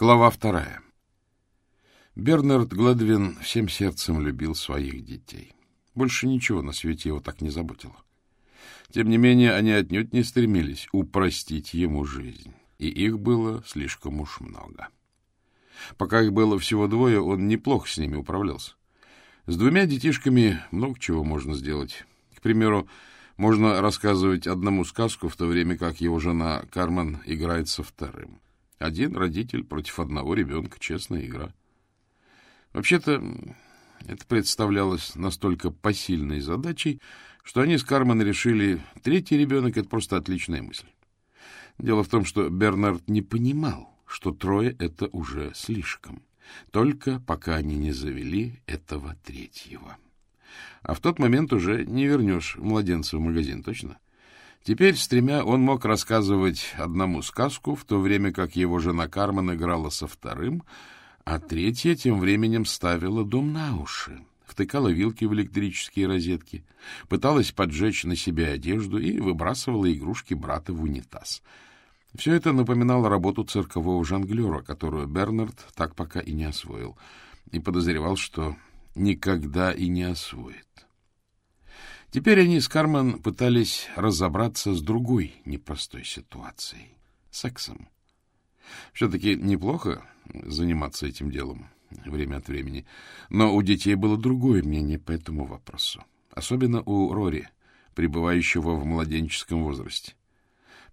Глава вторая. Бернард Гладвин всем сердцем любил своих детей. Больше ничего на свете его так не заботило. Тем не менее, они отнюдь не стремились упростить ему жизнь, и их было слишком уж много. Пока их было всего двое, он неплохо с ними управлялся. С двумя детишками много чего можно сделать. К примеру, можно рассказывать одному сказку, в то время как его жена Кармен играет со вторым. Один родитель против одного ребенка. Честная игра. Вообще-то, это представлялось настолько посильной задачей, что они с Кармен решили, третий ребенок — это просто отличная мысль. Дело в том, что Бернард не понимал, что трое — это уже слишком, только пока они не завели этого третьего. А в тот момент уже не вернешь младенца в магазин, точно? — Теперь с тремя он мог рассказывать одному сказку, в то время как его жена Кармен играла со вторым, а третья тем временем ставила дом на уши, втыкала вилки в электрические розетки, пыталась поджечь на себе одежду и выбрасывала игрушки брата в унитаз. Все это напоминало работу циркового жонглера, которую Бернард так пока и не освоил, и подозревал, что никогда и не освоит. Теперь они с Кармен пытались разобраться с другой непростой ситуацией — сексом. Все-таки неплохо заниматься этим делом время от времени, но у детей было другое мнение по этому вопросу, особенно у Рори, пребывающего в младенческом возрасте.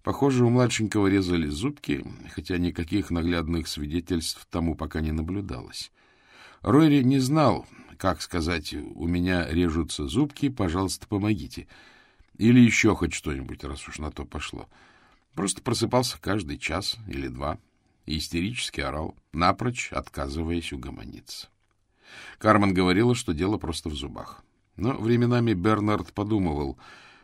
Похоже, у младшенького резали зубки, хотя никаких наглядных свидетельств тому пока не наблюдалось. Рори не знал, как сказать, у меня режутся зубки, пожалуйста, помогите. Или еще хоть что-нибудь, раз уж на то пошло. Просто просыпался каждый час или два и истерически орал, напрочь отказываясь угомониться. Кармен говорила, что дело просто в зубах. Но временами Бернард подумывал,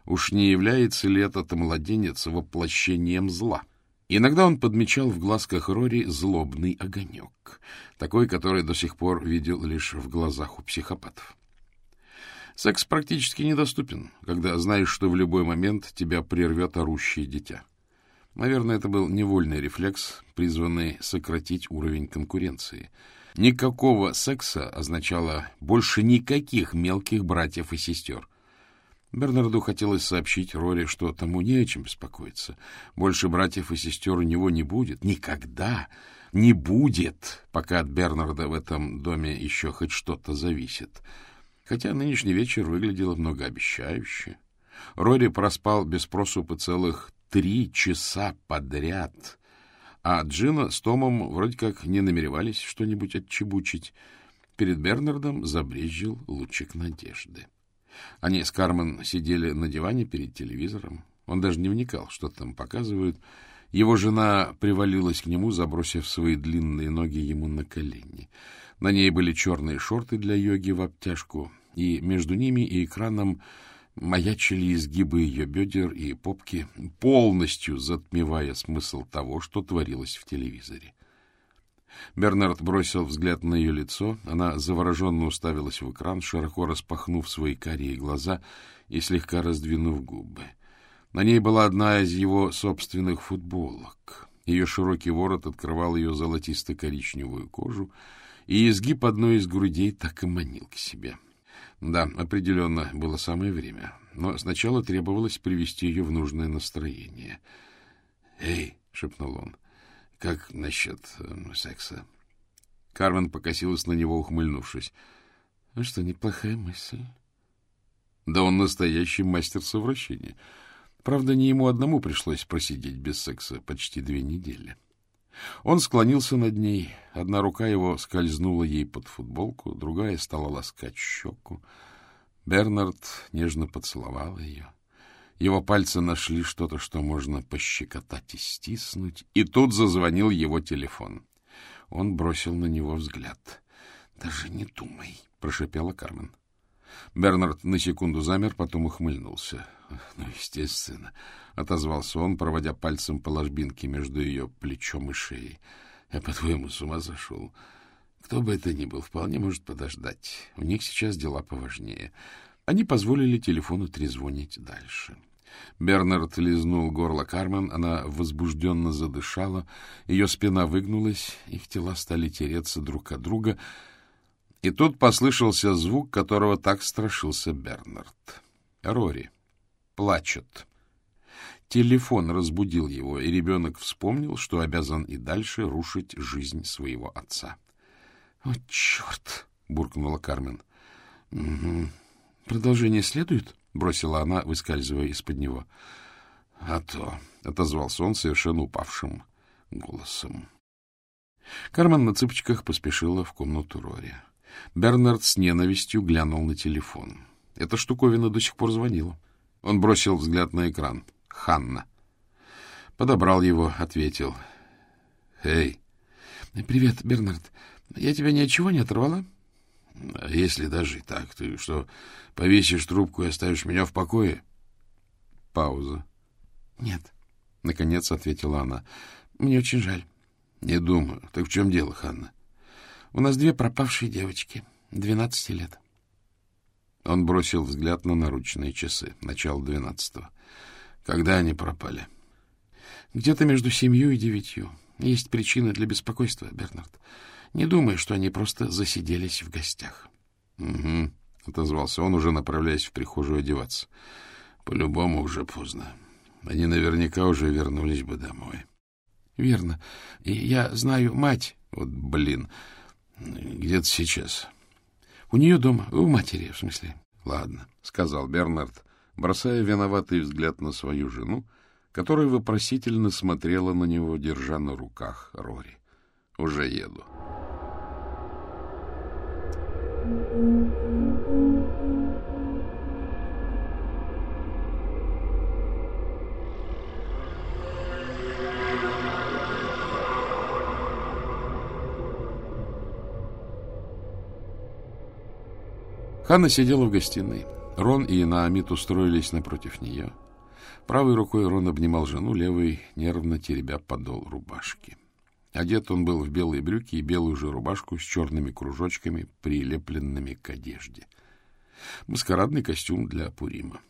уж не является ли этот младенец воплощением зла. Иногда он подмечал в глазках Рори злобный огонек, такой, который до сих пор видел лишь в глазах у психопатов. Секс практически недоступен, когда знаешь, что в любой момент тебя прервет орущее дитя. Наверное, это был невольный рефлекс, призванный сократить уровень конкуренции. Никакого секса означало больше никаких мелких братьев и сестер. Бернарду хотелось сообщить Рори, что тому не о чем беспокоиться. Больше братьев и сестер у него не будет. Никогда не будет, пока от Бернарда в этом доме еще хоть что-то зависит. Хотя нынешний вечер выглядел многообещающе. Рори проспал без просупа целых три часа подряд, а Джина с Томом вроде как не намеревались что-нибудь отчебучить. Перед Бернардом забрезжил лучик надежды. Они с Кармен сидели на диване перед телевизором. Он даже не вникал, что там показывают. Его жена привалилась к нему, забросив свои длинные ноги ему на колени. На ней были черные шорты для йоги в обтяжку, и между ними и экраном маячили изгибы ее бедер и попки, полностью затмевая смысл того, что творилось в телевизоре. Бернард бросил взгляд на ее лицо. Она завороженно уставилась в экран, широко распахнув свои карие глаза и слегка раздвинув губы. На ней была одна из его собственных футболок. Ее широкий ворот открывал ее золотисто-коричневую кожу, и изгиб одной из грудей так и манил к себе. Да, определенно, было самое время. Но сначала требовалось привести ее в нужное настроение. «Эй!» — шепнул он. Как насчет э, секса? Кармен покосилась на него, ухмыльнувшись. — Ну что, неплохая мысль. Да он настоящий мастер совращения. Правда, не ему одному пришлось просидеть без секса почти две недели. Он склонился над ней, одна рука его скользнула ей под футболку, другая стала ласкать щеку. Бернард нежно поцеловал ее. Его пальцы нашли что-то, что можно пощекотать и стиснуть, и тут зазвонил его телефон. Он бросил на него взгляд. — Даже не думай, — прошепела Кармен. Бернард на секунду замер, потом ухмыльнулся. — Ну, естественно, — отозвался он, проводя пальцем по ложбинке между ее плечом и шеей. — Я, по-твоему, с ума зашел. Кто бы это ни был, вполне может подождать. У них сейчас дела поважнее. Они позволили телефону трезвонить дальше. — Бернард лизнул горло Кармен, она возбужденно задышала, ее спина выгнулась, их тела стали тереться друг от друга, и тут послышался звук, которого так страшился Бернард. Рори плачет. Телефон разбудил его, и ребенок вспомнил, что обязан и дальше рушить жизнь своего отца. — О, черт! — буркнула Кармен. — Угу. Продолжение следует? — бросила она, выскальзывая из-под него. — А то, — отозвался он совершенно упавшим голосом. Кармен на цыпочках поспешила в комнату Рори. Бернард с ненавистью глянул на телефон. Эта штуковина до сих пор звонила. Он бросил взгляд на экран. Ханна. Подобрал его, ответил. — Эй! — Привет, Бернард. Я тебя ни от чего не оторвала? — А если даже и так, ты что, повесишь трубку и оставишь меня в покое? Пауза. — Нет, — наконец ответила она. — Мне очень жаль. — Не думаю. Так в чем дело, Ханна? — У нас две пропавшие девочки, двенадцати лет. Он бросил взгляд на наручные часы, начало двенадцатого. Когда они пропали? — Где-то между семью и девятью. Есть причины для беспокойства, Бернард. Не думай, что они просто засиделись в гостях. — Угу, — отозвался он, уже направляясь в прихожую одеваться. — По-любому уже поздно. Они наверняка уже вернулись бы домой. — Верно. И я знаю мать. Вот блин. Где ты сейчас? — У нее дома. У матери, в смысле. — Ладно, — сказал Бернард, бросая виноватый взгляд на свою жену, которая вопросительно смотрела на него, держа на руках Рори. — Уже еду. — Ханна сидела в гостиной. Рон и Наамит устроились напротив нее. Правой рукой Рон обнимал жену, левой нервно теребя подол рубашки. Одет он был в белые брюки и белую же рубашку с черными кружочками, прилепленными к одежде. Маскарадный костюм для Пурима.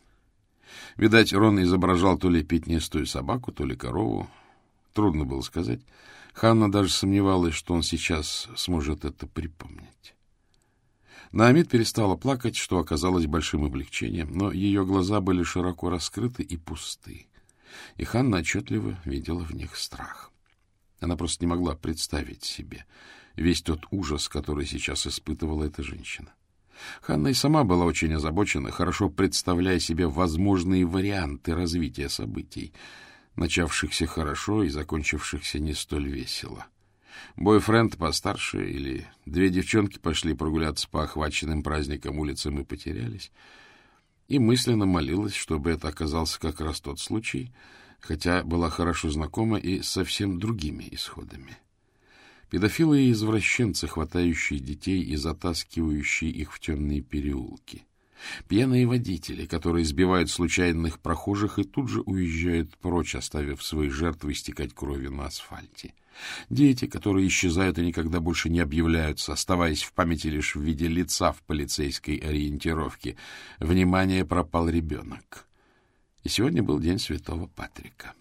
Видать, Рон изображал то ли пятнистую собаку, то ли корову. Трудно было сказать. Ханна даже сомневалась, что он сейчас сможет это припомнить. Наамид перестала плакать, что оказалось большим облегчением, но ее глаза были широко раскрыты и пусты, и Ханна отчетливо видела в них страх. Она просто не могла представить себе весь тот ужас, который сейчас испытывала эта женщина. Ханна и сама была очень озабочена, хорошо представляя себе возможные варианты развития событий, начавшихся хорошо и закончившихся не столь весело. Бойфренд постарше или две девчонки пошли прогуляться по охваченным праздникам улицам и потерялись, и мысленно молилась, чтобы это оказался как раз тот случай — хотя была хорошо знакома и совсем другими исходами. Педофилы и извращенцы, хватающие детей и затаскивающие их в темные переулки. Пьяные водители, которые сбивают случайных прохожих и тут же уезжают прочь, оставив свои жертвы истекать кровью на асфальте. Дети, которые исчезают и никогда больше не объявляются, оставаясь в памяти лишь в виде лица в полицейской ориентировке. Внимание, пропал ребенок. И сегодня был день святого Патрика.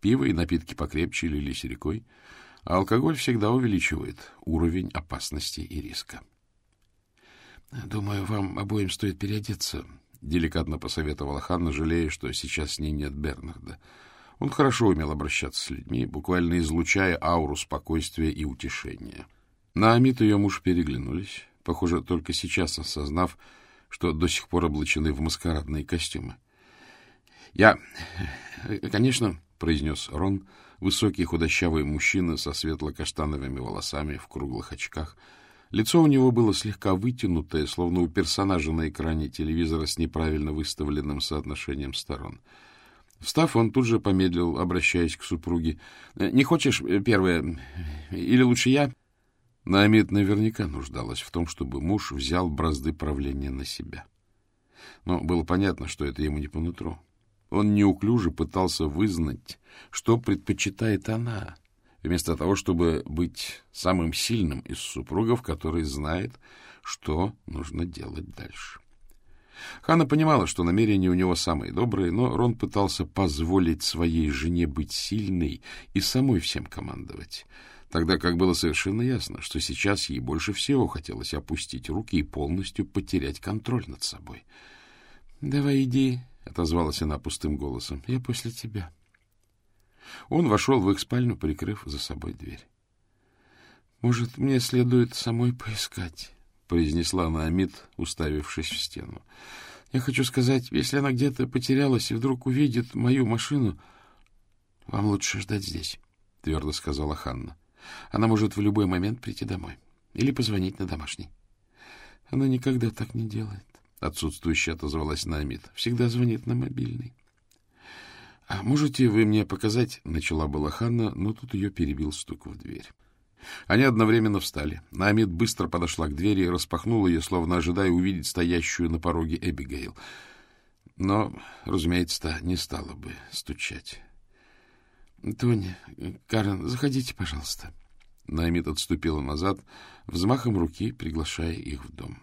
Пиво и напитки покрепче лились рекой, а алкоголь всегда увеличивает уровень опасности и риска. — Думаю, вам обоим стоит переодеться, — деликатно посоветовала Ханна, жалея, что сейчас с ней нет Бернарда. Он хорошо умел обращаться с людьми, буквально излучая ауру спокойствия и утешения. Наамит и ее муж переглянулись, похоже, только сейчас осознав, что до сих пор облачены в маскарадные костюмы. —— Я, конечно, — произнес Рон, высокий худощавый мужчина со светло-каштановыми волосами в круглых очках. Лицо у него было слегка вытянутое, словно у персонажа на экране телевизора с неправильно выставленным соотношением сторон. Встав, он тут же помедлил, обращаясь к супруге. — Не хочешь э, первое? Или лучше я? Наамид наверняка нуждалась в том, чтобы муж взял бразды правления на себя. Но было понятно, что это ему не по нутру. Он неуклюже пытался вызнать, что предпочитает она, вместо того, чтобы быть самым сильным из супругов, который знает, что нужно делать дальше. Ханна понимала, что намерения у него самые добрые, но Рон пытался позволить своей жене быть сильной и самой всем командовать, тогда как было совершенно ясно, что сейчас ей больше всего хотелось опустить руки и полностью потерять контроль над собой. — Давай иди, — отозвалась она пустым голосом, — я после тебя. Он вошел в их спальню, прикрыв за собой дверь. — Может, мне следует самой поискать? произнесла Наамид, уставившись в стену. — Я хочу сказать, если она где-то потерялась и вдруг увидит мою машину, вам лучше ждать здесь, — твердо сказала Ханна. Она может в любой момент прийти домой или позвонить на домашний. Она никогда так не делает. Отсутствующая отозвалась Наамид. Всегда звонит на мобильный. — А можете вы мне показать? — начала была Ханна, но тут ее перебил стук в дверь. Они одновременно встали. Наамид быстро подошла к двери и распахнула ее, словно ожидая увидеть стоящую на пороге Эбигейл. Но, разумеется-то, не стала бы стучать. — Тоня, Карен, заходите, пожалуйста. Наамид отступила назад, взмахом руки приглашая их в дом.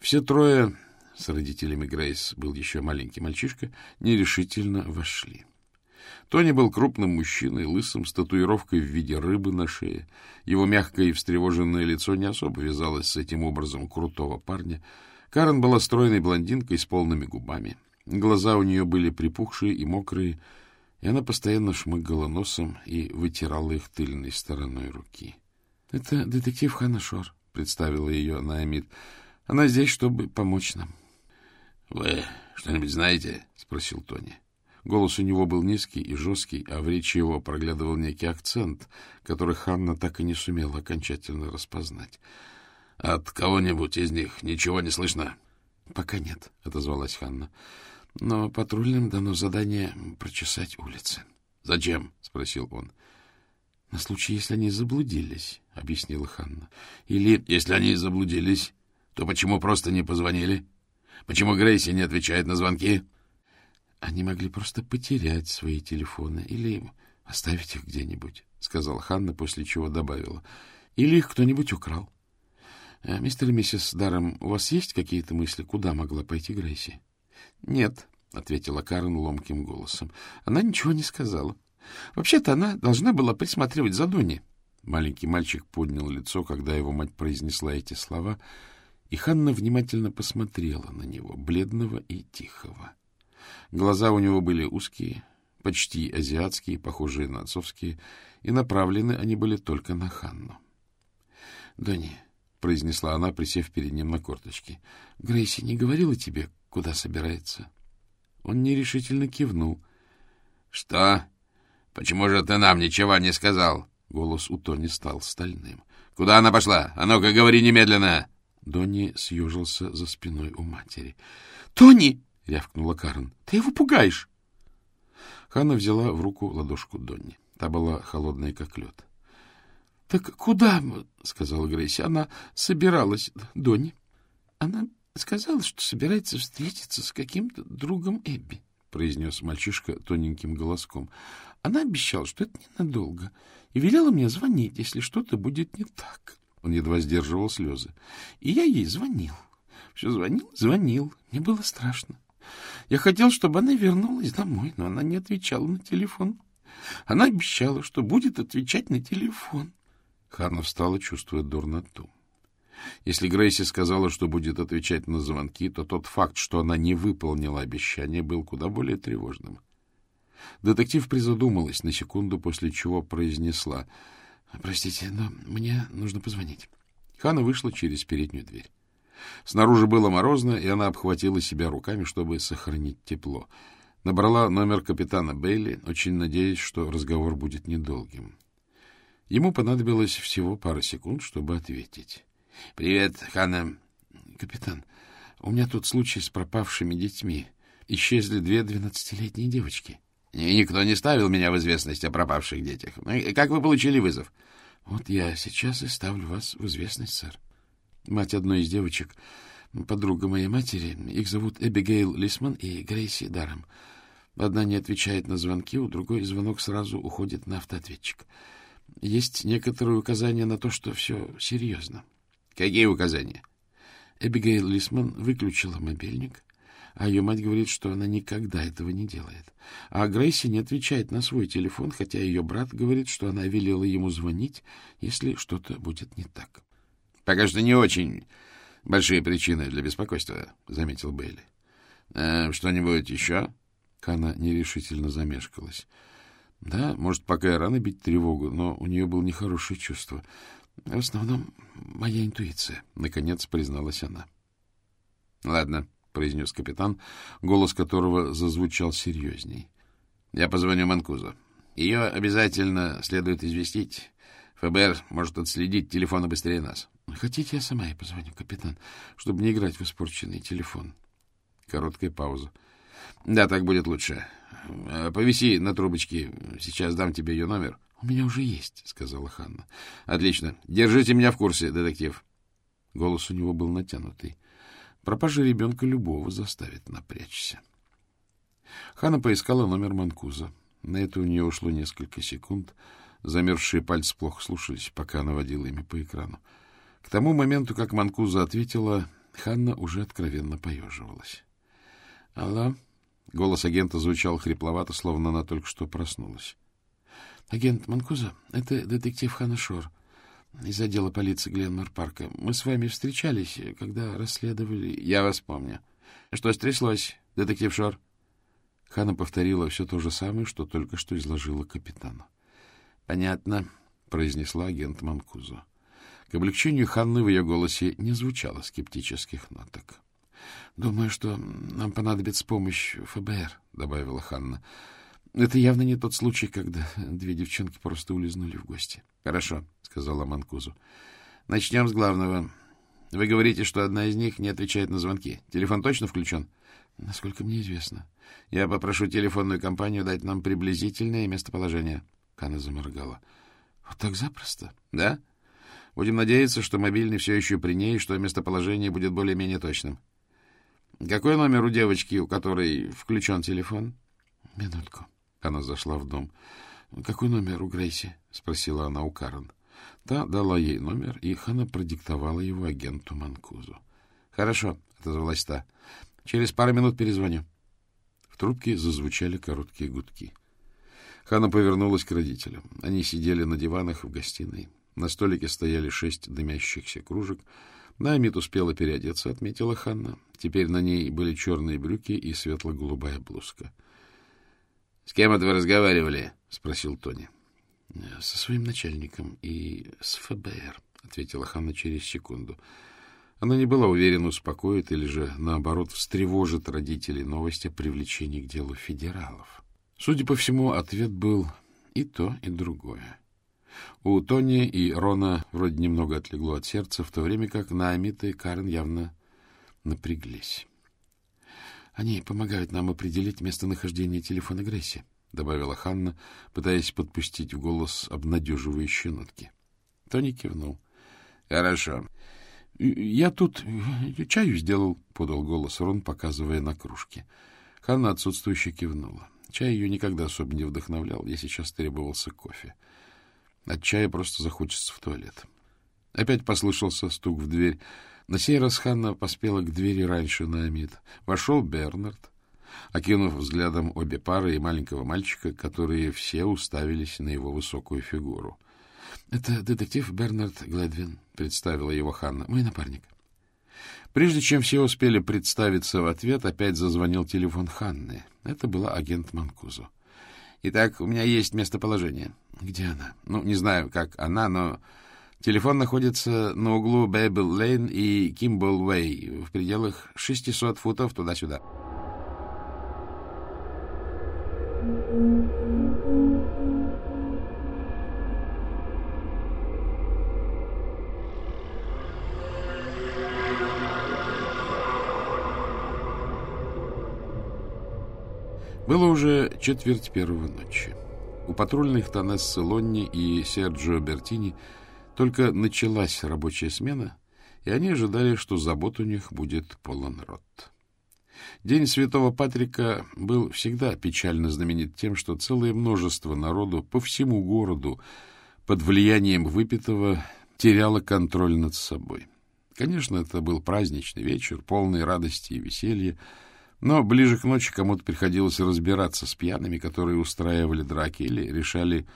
Все трое, с родителями Грейс был еще маленький мальчишка, нерешительно вошли. Тони был крупным мужчиной, лысым, с татуировкой в виде рыбы на шее. Его мягкое и встревоженное лицо не особо вязалось с этим образом крутого парня. Карен была стройной блондинкой с полными губами. Глаза у нее были припухшие и мокрые, и она постоянно шмыгала носом и вытирала их тыльной стороной руки. — Это детектив Ханна Шор, — представила ее Наамид. — Она здесь, чтобы помочь нам. — Вы что-нибудь знаете? — спросил Тони. Голос у него был низкий и жесткий, а в речи его проглядывал некий акцент, который Ханна так и не сумела окончательно распознать. — От кого-нибудь из них ничего не слышно? — Пока нет, — отозвалась Ханна. — Но патрульным дано задание прочесать улицы. — Зачем? — спросил он. — На случай, если они заблудились, — объяснила Ханна. — Или... — Если они заблудились, то почему просто не позвонили? Почему Грейси не отвечает на звонки? — они могли просто потерять свои телефоны или оставить их где-нибудь, — сказала Ханна, после чего добавила. — Или их кто-нибудь украл. Э, — Мистер и миссис Даром, у вас есть какие-то мысли, куда могла пойти Грейси? — Нет, — ответила Карен ломким голосом. — Она ничего не сказала. Вообще-то она должна была присматривать за Донни. Маленький мальчик поднял лицо, когда его мать произнесла эти слова, и Ханна внимательно посмотрела на него, бледного и тихого. — Глаза у него были узкие, почти азиатские, похожие на отцовские, и направлены они были только на Ханну. — Донни, — произнесла она, присев перед ним на корточки, — Грейси не говорила тебе, куда собирается? Он нерешительно кивнул. — Что? Почему же ты нам ничего не сказал? Голос у Тони стал стальным. — Куда она пошла? А ну-ка, говори немедленно! Донни съежился за спиной у матери. — Тони! — рявкнула Карен. — Ты его пугаешь! Ханна взяла в руку ладошку Донни. Та была холодная, как лед. — Так куда? — сказала Грейси. — Она собиралась, Донни. Она сказала, что собирается встретиться с каким-то другом Эбби, — произнес мальчишка тоненьким голоском. Она обещала, что это ненадолго, и велела мне звонить, если что-то будет не так. Он едва сдерживал слезы. И я ей звонил. Все звонил, звонил. Мне было страшно. Я хотел, чтобы она вернулась домой, но она не отвечала на телефон. Она обещала, что будет отвечать на телефон. Ханна встала, чувствуя дурноту. Если Грейси сказала, что будет отвечать на звонки, то тот факт, что она не выполнила обещание, был куда более тревожным. Детектив призадумалась на секунду, после чего произнесла. — Простите, но мне нужно позвонить. Хана вышла через переднюю дверь. Снаружи было морозно, и она обхватила себя руками, чтобы сохранить тепло. Набрала номер капитана Бейли, очень надеясь, что разговор будет недолгим. Ему понадобилось всего пара секунд, чтобы ответить. — Привет, Ханна. — Капитан, у меня тут случай с пропавшими детьми. Исчезли две двенадцатилетние девочки. — Никто не ставил меня в известность о пропавших детях. Как вы получили вызов? — Вот я сейчас и ставлю вас в известность, сэр. — Мать одной из девочек, подруга моей матери, их зовут Эбигейл Лисман и Грейси Даром. Одна не отвечает на звонки, у другой звонок сразу уходит на автоответчик. Есть некоторые указания на то, что все серьезно. — Какие указания? Эбигейл Лисман выключила мобильник, а ее мать говорит, что она никогда этого не делает. А Грейси не отвечает на свой телефон, хотя ее брат говорит, что она велела ему звонить, если что-то будет не так. — Пока что не очень большие причины для беспокойства, — заметил Бейли. «Э, — Что-нибудь еще? Кана нерешительно замешкалась. Да, может, пока и рано бить тревогу, но у нее было нехорошее чувство. В основном моя интуиция, — наконец призналась она. — Ладно, — произнес капитан, голос которого зазвучал серьезней. — Я позвоню Манкузу. Ее обязательно следует известить. ФБР может отследить телефоны быстрее нас. — Хотите, я сама ей позвоню, капитан, чтобы не играть в испорченный телефон? Короткая пауза. — Да, так будет лучше. Э, повиси на трубочке. Сейчас дам тебе ее номер. — У меня уже есть, — сказала Ханна. — Отлично. Держите меня в курсе, детектив. Голос у него был натянутый. Пропажа ребенка любого заставит напрячься. Ханна поискала номер Манкуза. На это у нее ушло несколько секунд. Замерзшие пальцы плохо слушались, пока она водила ими по экрану. К тому моменту, как Манкуза ответила, Ханна уже откровенно поеживалась. — Алло? Голос агента звучал хрипловато, словно она только что проснулась. — Агент Манкуза, это детектив Ханна Шор из отдела полиции Гленмор Парка. Мы с вами встречались, когда расследовали... — Я вас помню. Что стряслось, детектив Шор? Ханна повторила все то же самое, что только что изложила капитану. — Понятно, — произнесла агент Манкузо. К облегчению Ханны в ее голосе не звучало скептических ноток. — Думаю, что нам понадобится помощь ФБР, — добавила Ханна. — Это явно не тот случай, когда две девчонки просто улизнули в гости. — Хорошо, — сказала Манкузу. — Начнем с главного. Вы говорите, что одна из них не отвечает на звонки. Телефон точно включен? — Насколько мне известно. — Я попрошу телефонную компанию дать нам приблизительное местоположение. Ханна заморгала. — Вот так запросто? — Да. Будем надеяться, что мобильный все еще при ней, что местоположение будет более-менее точным. — какой номер у девочки, у которой включен телефон? — Минутку. Она зашла в дом. — Какой номер у Грейси? — спросила она у Карен. Та дала ей номер, и Хана продиктовала его агенту Манкузу. — Хорошо, — отозвалась та. — Через пару минут перезвоню. В трубке зазвучали короткие гудки. Хана повернулась к родителям. Они сидели на диванах в гостиной. На столике стояли шесть дымящихся кружек — Намит успела переодеться, отметила Ханна. Теперь на ней были черные брюки и светло-голубая блузка. — С кем это вы разговаривали? — спросил Тони. — Со своим начальником и с ФБР, — ответила Ханна через секунду. Она не была уверена, успокоит или же, наоборот, встревожит родителей новость о привлечении к делу федералов. Судя по всему, ответ был и то, и другое. У Тони и Рона вроде немного отлегло от сердца, в то время как Наамита и Карен явно напряглись. — Они помогают нам определить местонахождение телефона Грейси, — добавила Ханна, пытаясь подпустить в голос обнадеживающие нотки. Тони кивнул. — Хорошо. — Я тут чаю сделал, — подал голос Рон, показывая на кружке. Ханна отсутствующе кивнула. Чай ее никогда особо не вдохновлял, ей сейчас требовался кофе. — от чая просто захочется в туалет. Опять послышался стук в дверь. На сей раз Ханна поспела к двери раньше на Амид. Вошел Бернард, окинув взглядом обе пары и маленького мальчика, которые все уставились на его высокую фигуру. — Это детектив Бернард Гледвин, — представила его Ханна, — мой напарник. Прежде чем все успели представиться в ответ, опять зазвонил телефон Ханны. Это была агент Манкузо. — Итак, у меня есть местоположение. Где она? Ну, не знаю, как она, но телефон находится на углу Бэйбл-Лейн и Кимбл-Уэй в пределах 600 футов туда-сюда. Было уже четверть первого ночи. У патрульных Танессы Лонни и Серджио Бертини только началась рабочая смена, и они ожидали, что забот у них будет полон рот. День Святого Патрика был всегда печально знаменит тем, что целое множество народу по всему городу под влиянием выпитого теряло контроль над собой. Конечно, это был праздничный вечер, полный радости и веселья, но ближе к ночи кому-то приходилось разбираться с пьяными, которые устраивали драки или решали,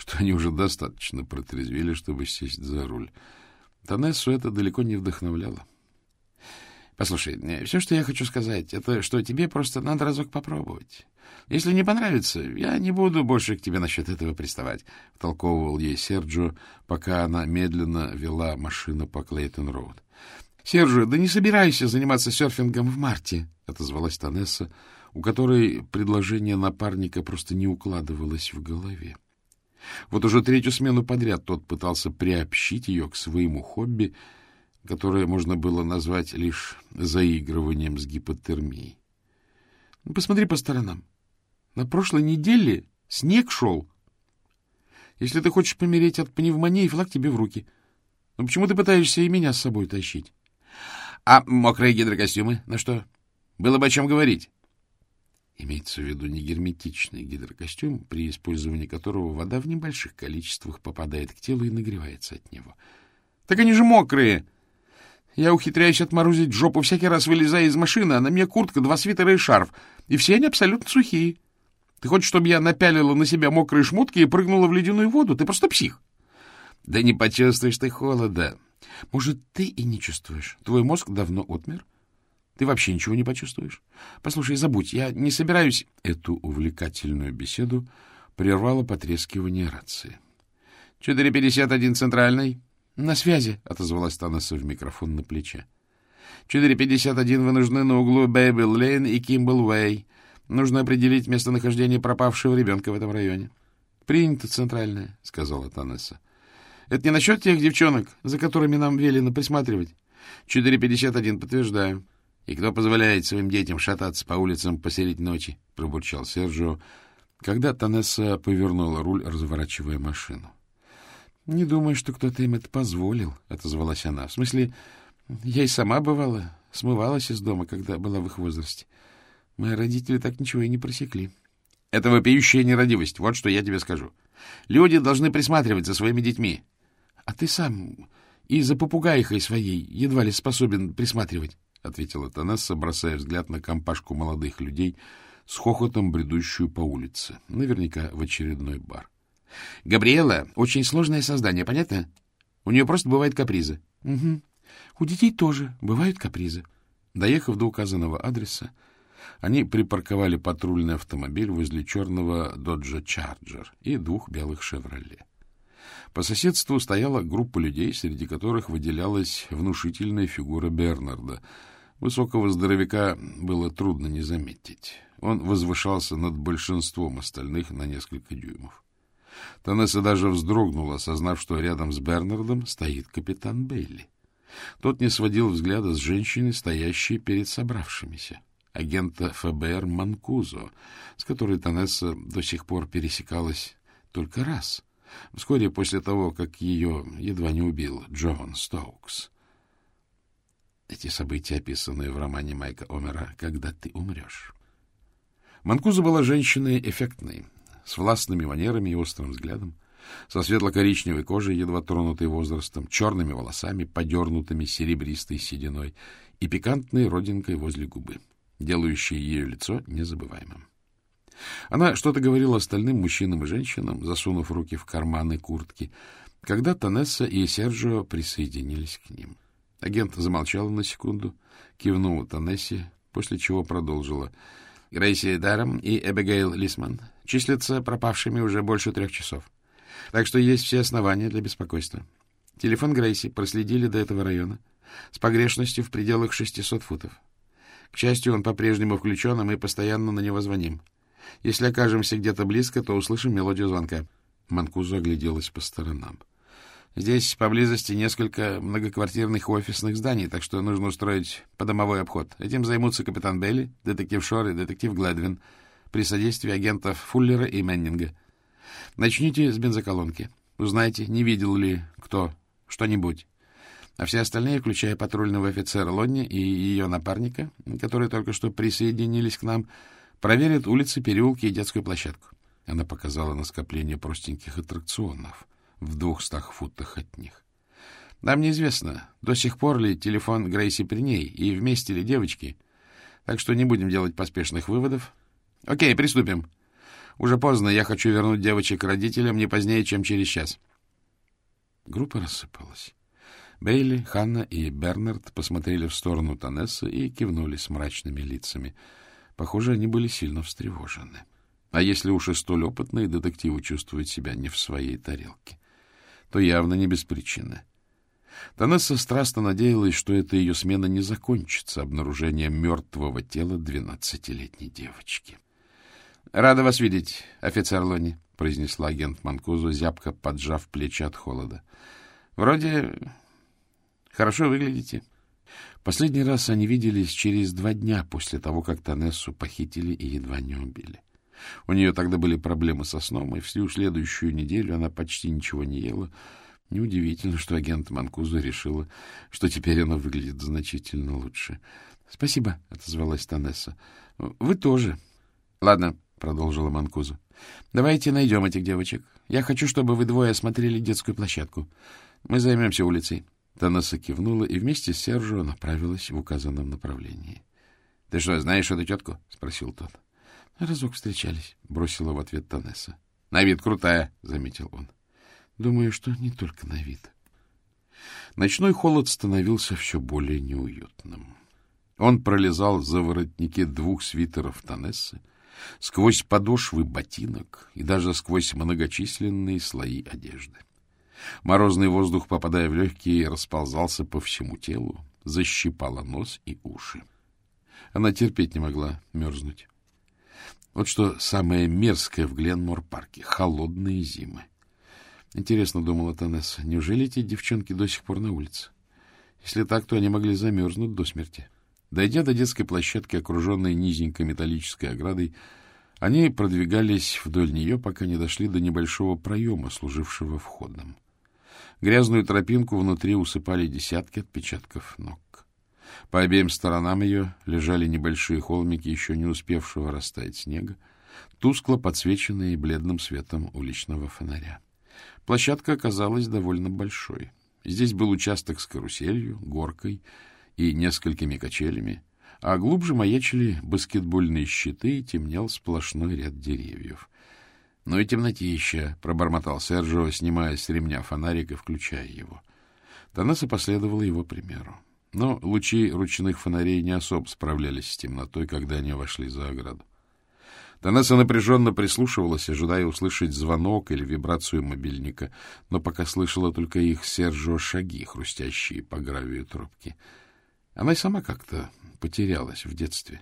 что они уже достаточно протрезвели, чтобы сесть за руль. Танессу это далеко не вдохновляло. Послушай, все, что я хочу сказать, это что тебе просто надо разок попробовать. Если не понравится, я не буду больше к тебе насчет этого приставать, — втолковывал ей Серджио, пока она медленно вела машину по Клейтон-Роуд. — Серджио, да не собирайся заниматься серфингом в марте, — отозвалась Танесса, у которой предложение напарника просто не укладывалось в голове. Вот уже третью смену подряд тот пытался приобщить ее к своему хобби — которое можно было назвать лишь заигрыванием с гипотермией. Ну, посмотри по сторонам. На прошлой неделе снег шел. Если ты хочешь помереть от пневмонии, флаг тебе в руки. Но почему ты пытаешься и меня с собой тащить? А мокрые гидрокостюмы? На что? Было бы о чем говорить. Имеется в виду не герметичный гидрокостюм, при использовании которого вода в небольших количествах попадает к телу и нагревается от него. — Так они же мокрые! — я ухитряюсь отморозить жопу всякий раз, вылезая из машины, а на мне куртка, два свитера и шарф. И все они абсолютно сухие. Ты хочешь, чтобы я напялила на себя мокрые шмотки и прыгнула в ледяную воду? Ты просто псих. Да не почувствуешь ты холода. Может, ты и не чувствуешь. Твой мозг давно отмер. Ты вообще ничего не почувствуешь. Послушай, забудь, я не собираюсь... Эту увлекательную беседу прервало потрескивание рации. — 451 центральный. — На связи, — отозвалась Танесса в микрофон на плече. — 451 вы нужны на углу Бэйбл Лейн и Кимбл Уэй. Нужно определить местонахождение пропавшего ребенка в этом районе. — Принято, центральное, — сказала Танесса. — Это не насчет тех девчонок, за которыми нам велено присматривать? — 451, подтверждаю. — И кто позволяет своим детям шататься по улицам посередине ночи? — пробурчал Серджио, когда Танесса повернула руль, разворачивая машину. — Не думаю, что кто-то им это позволил, — отозвалась она. — В смысле, я и сама бывала, смывалась из дома, когда была в их возрасте. Мои родители так ничего и не просекли. — Это вопиющая нерадивость, вот что я тебе скажу. Люди должны присматривать за своими детьми. — А ты сам и за попугаихой своей едва ли способен присматривать, — ответила Танесса, бросая взгляд на компашку молодых людей с хохотом, бредущую по улице, наверняка в очередной бар. — Габриэла — очень сложное создание, понятно? У нее просто бывают капризы. — Угу. У детей тоже бывают капризы. Доехав до указанного адреса, они припарковали патрульный автомобиль возле черного Доджа Чарджер и двух белых «Шевроле». По соседству стояла группа людей, среди которых выделялась внушительная фигура Бернарда. Высокого здоровяка было трудно не заметить. Он возвышался над большинством остальных на несколько дюймов. Танесса даже вздрогнула, осознав, что рядом с Бернардом стоит капитан Бейли. Тот не сводил взгляда с женщины, стоящей перед собравшимися, агента ФБР Манкузо, с которой Танесса до сих пор пересекалась только раз, вскоре после того, как ее едва не убил Джон Стоукс. Эти события, описанные в романе Майка Омера «Когда ты умрешь». Манкуза была женщиной эффектной, с властными манерами и острым взглядом, со светло-коричневой кожей, едва тронутой возрастом, черными волосами, подернутыми серебристой сединой и пикантной родинкой возле губы, делающей ее лицо незабываемым. Она что-то говорила остальным мужчинам и женщинам, засунув руки в карманы куртки, когда Танесса и Серджио присоединились к ним. Агент замолчала на секунду, кивнула Танессе, после чего продолжила — Грейси Даром и Эбигейл Лисман числятся пропавшими уже больше трех часов. Так что есть все основания для беспокойства. Телефон Грейси проследили до этого района с погрешностью в пределах 600 футов. К счастью, он по-прежнему включен, и мы постоянно на него звоним. Если окажемся где-то близко, то услышим мелодию звонка. Манкузо огляделась по сторонам. Здесь поблизости несколько многоквартирных офисных зданий, так что нужно устроить подомовой обход. Этим займутся капитан Белли, детектив Шор и детектив Гледвин при содействии агентов Фуллера и Меннинга. Начните с бензоколонки. Узнайте, не видел ли кто что-нибудь. А все остальные, включая патрульного офицера Лонни и ее напарника, которые только что присоединились к нам, проверят улицы, переулки и детскую площадку. Она показала на скопление простеньких аттракционов в двухстах футах от них. Нам неизвестно, до сих пор ли телефон Грейси при ней и вместе ли девочки. Так что не будем делать поспешных выводов. Окей, приступим. Уже поздно, я хочу вернуть девочек родителям не позднее, чем через час. Группа рассыпалась. Бейли, Ханна и Бернард посмотрели в сторону Танесса и кивнули с мрачными лицами. Похоже, они были сильно встревожены. А если уж и столь опытные детективы чувствуют себя не в своей тарелке, то явно не без причины. Танесса страстно надеялась, что эта ее смена не закончится обнаружением мертвого тела двенадцатилетней девочки. — Рада вас видеть, офицер Лони, — произнесла агент Манкузу, зябко поджав плечи от холода. — Вроде хорошо выглядите. Последний раз они виделись через два дня после того, как Танессу похитили и едва не убили. У нее тогда были проблемы со сном, и всю следующую неделю она почти ничего не ела. Неудивительно, что агент Манкузу решила, что теперь она выглядит значительно лучше. — Спасибо, — отозвалась Танесса. — Вы тоже. — Ладно, — продолжила Манкузу. — Давайте найдем этих девочек. Я хочу, чтобы вы двое осмотрели детскую площадку. Мы займемся улицей. Танесса кивнула и вместе с Сержио направилась в указанном направлении. — Ты что, знаешь эту тетку? — спросил тот. — Разок встречались, — бросила в ответ Танесса. — На вид крутая, — заметил он. — Думаю, что не только на вид. Ночной холод становился все более неуютным. Он пролезал за воротники двух свитеров Танессы, сквозь подошвы ботинок и даже сквозь многочисленные слои одежды. Морозный воздух, попадая в легкие, расползался по всему телу, защипало нос и уши. Она терпеть не могла мерзнуть. Вот что самое мерзкое в Гленмор-парке — холодные зимы. Интересно, — думала Танесса, — неужели эти девчонки до сих пор на улице? Если так, то они могли замерзнуть до смерти. Дойдя до детской площадки, окруженной низенькой металлической оградой, они продвигались вдоль нее, пока не дошли до небольшого проема, служившего входом. Грязную тропинку внутри усыпали десятки отпечатков ног. По обеим сторонам ее лежали небольшие холмики, еще не успевшего растаять снега, тускло подсвеченные бледным светом уличного фонаря. Площадка оказалась довольно большой. Здесь был участок с каруселью, горкой и несколькими качелями, а глубже маячили баскетбольные щиты и темнел сплошной ряд деревьев. — Ну и темнотища, — пробормотал Серджио, снимая с ремня фонарик и включая его. Танесса последовала его примеру. Но лучи ручных фонарей не особо справлялись с темнотой, когда они вошли за ограду. Танесса напряженно прислушивалась, ожидая услышать звонок или вибрацию мобильника, но пока слышала только их Сержио шаги, хрустящие по гравию трубки. Она и сама как-то потерялась в детстве.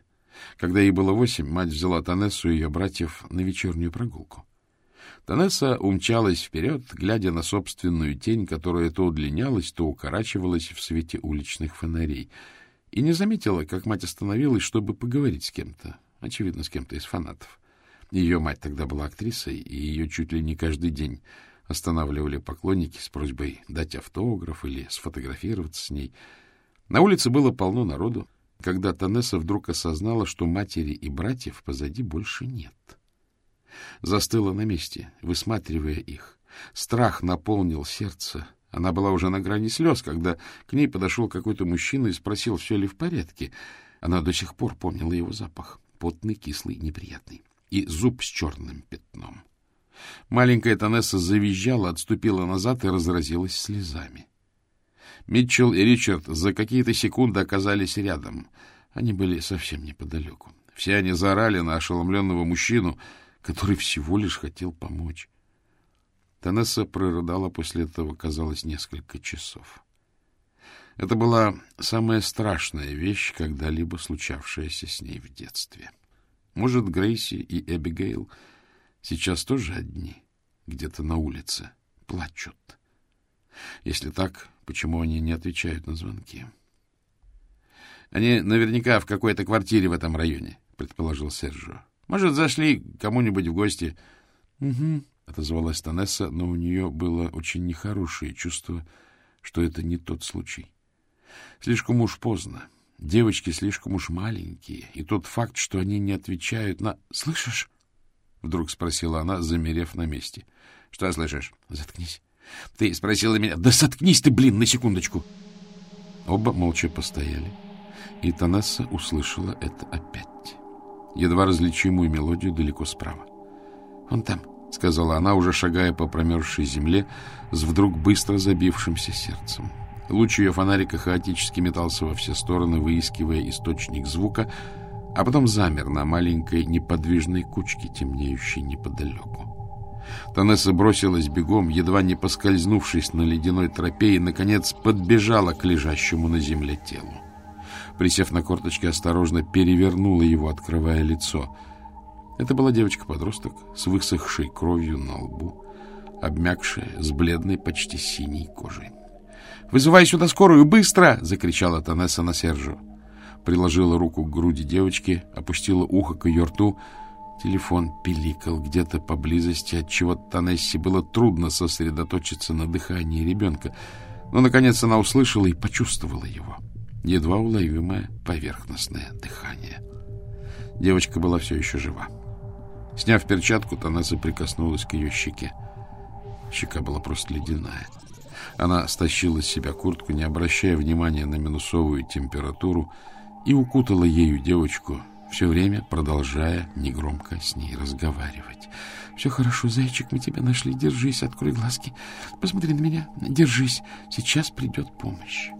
Когда ей было восемь, мать взяла Танессу и ее братьев на вечернюю прогулку. Танесса умчалась вперед, глядя на собственную тень, которая то удлинялась, то укорачивалась в свете уличных фонарей, и не заметила, как мать остановилась, чтобы поговорить с кем-то, очевидно, с кем-то из фанатов. Ее мать тогда была актрисой, и ее чуть ли не каждый день останавливали поклонники с просьбой дать автограф или сфотографироваться с ней. На улице было полно народу, когда Танесса вдруг осознала, что матери и братьев позади больше нет. Застыла на месте, высматривая их. Страх наполнил сердце. Она была уже на грани слез, когда к ней подошел какой-то мужчина и спросил, все ли в порядке. Она до сих пор помнила его запах. Потный, кислый, неприятный. И зуб с черным пятном. Маленькая Танесса завизжала, отступила назад и разразилась слезами. Митчелл и Ричард за какие-то секунды оказались рядом. Они были совсем неподалеку. Все они заорали на ошеломленного мужчину — который всего лишь хотел помочь. Танесса прорыдала после этого, казалось, несколько часов. Это была самая страшная вещь, когда-либо случавшаяся с ней в детстве. Может, Грейси и Эбигейл сейчас тоже одни, где-то на улице, плачут. Если так, почему они не отвечают на звонки? — Они наверняка в какой-то квартире в этом районе, — предположил Сержио. Может, зашли кому-нибудь в гости. — Угу, — отозвалась Танесса, но у нее было очень нехорошее чувство, что это не тот случай. Слишком уж поздно. Девочки слишком уж маленькие, и тот факт, что они не отвечают на... — Слышишь? — вдруг спросила она, замерев на месте. — Что слышишь? — Заткнись. Ты спросила меня... Да соткнись ты, блин, на секундочку! Оба молча постояли, и Танесса услышала это опять. Едва различимую мелодию далеко справа. — Он там, — сказала она, уже шагая по промерзшей земле с вдруг быстро забившимся сердцем. Луч ее фонарика хаотически метался во все стороны, выискивая источник звука, а потом замер на маленькой неподвижной кучке, темнеющей неподалеку. Танесса бросилась бегом, едва не поскользнувшись на ледяной тропе, и, наконец, подбежала к лежащему на земле телу. Присев на корточки, осторожно перевернула его, открывая лицо. Это была девочка-подросток с высохшей кровью на лбу, обмякшая, с бледной, почти синей кожей. «Вызывай сюда скорую! Быстро!» — закричала Танесса на Сержу. Приложила руку к груди девочки, опустила ухо к ее рту. Телефон пиликал где-то поблизости, отчего Танессе было трудно сосредоточиться на дыхании ребенка. Но, наконец, она услышала и почувствовала его. Едва уловимое поверхностное дыхание. Девочка была все еще жива. Сняв перчатку, Танесса прикоснулась к ее щеке. Щека была просто ледяная. Она стащила с себя куртку, не обращая внимания на минусовую температуру, и укутала ею девочку, все время продолжая негромко с ней разговаривать. — Все хорошо, зайчик, мы тебя нашли. Держись, открой глазки. Посмотри на меня. Держись. Сейчас придет помощь.